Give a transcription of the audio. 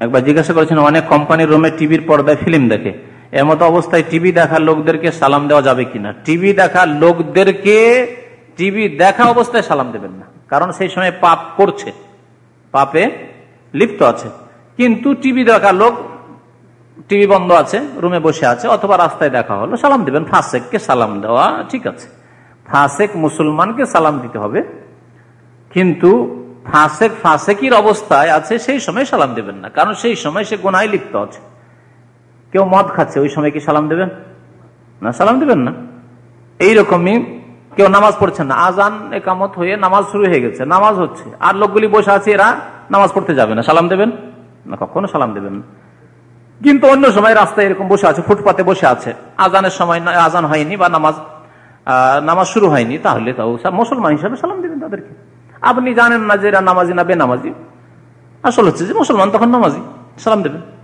একবার জিজ্ঞাসা করেছেন, অনেক কোম্পানির রুমে টিভির পর্দায় ফিল্ম দেখে। এমতো অবস্থায় টিভি দেখা লোকদেরকে সালাম দেওয়া যাবে কিনা? টিভি দেখা লোকদেরকে টিভি দেখা অবস্থায় সালাম দেবেন না। কারণ সেই সময় পাপ করছে। পাপে লিপ্ত আছে। কিন্তু টিভি দেখা লোক টিভি বন্ধ আছে রুমে বসে আছে, অথবা রাস্তায় দেখা হলো, সালাম দিবেন। ফাসেককে সালাম দেওয়া ঠিক আছে। ফাঁসেক মুসলমানকে সালাম দিতে হবে। কিন্তু ফাসেক, ফাসেকির অবস্থায় আছে, সেই সময় সালাম দেবেন না। কারণ সেই সময় সে গোনায় লিপ্ত আছে। কেউ মদ খাচ্ছে, ওই সময় কি সালাম দেবেন? না, সালাম দেবেন না। এইরকমই কেউ নামাজ পড়ছেন না। আজান, একামত হয়ে নামাজ শুরু হয়ে গেছে। নামাজ হচ্ছে। আর লোকগুলি বসে আছে, এরা নামাজ পড়তে যাবে না। সালাম দেবেন? না, কখনো সালাম দেবেন না। কিন্তু অন্য সময় রাস্তায় এরকম বসে আছে, ফুটপাতে বসে আছে। আজানের সময় আজান হয়নি বা নামাজ নামাজ শুরু হয়নি, তাহলে তাও মুসলমান হিসাবে সালাম দেবেন তাদেরকে। আপনি জানেন না যে এরা নামাজি না বেনামাজি? আসল হচ্ছে যে মুসলমান তখন নামাজি। সালাম দেবেন।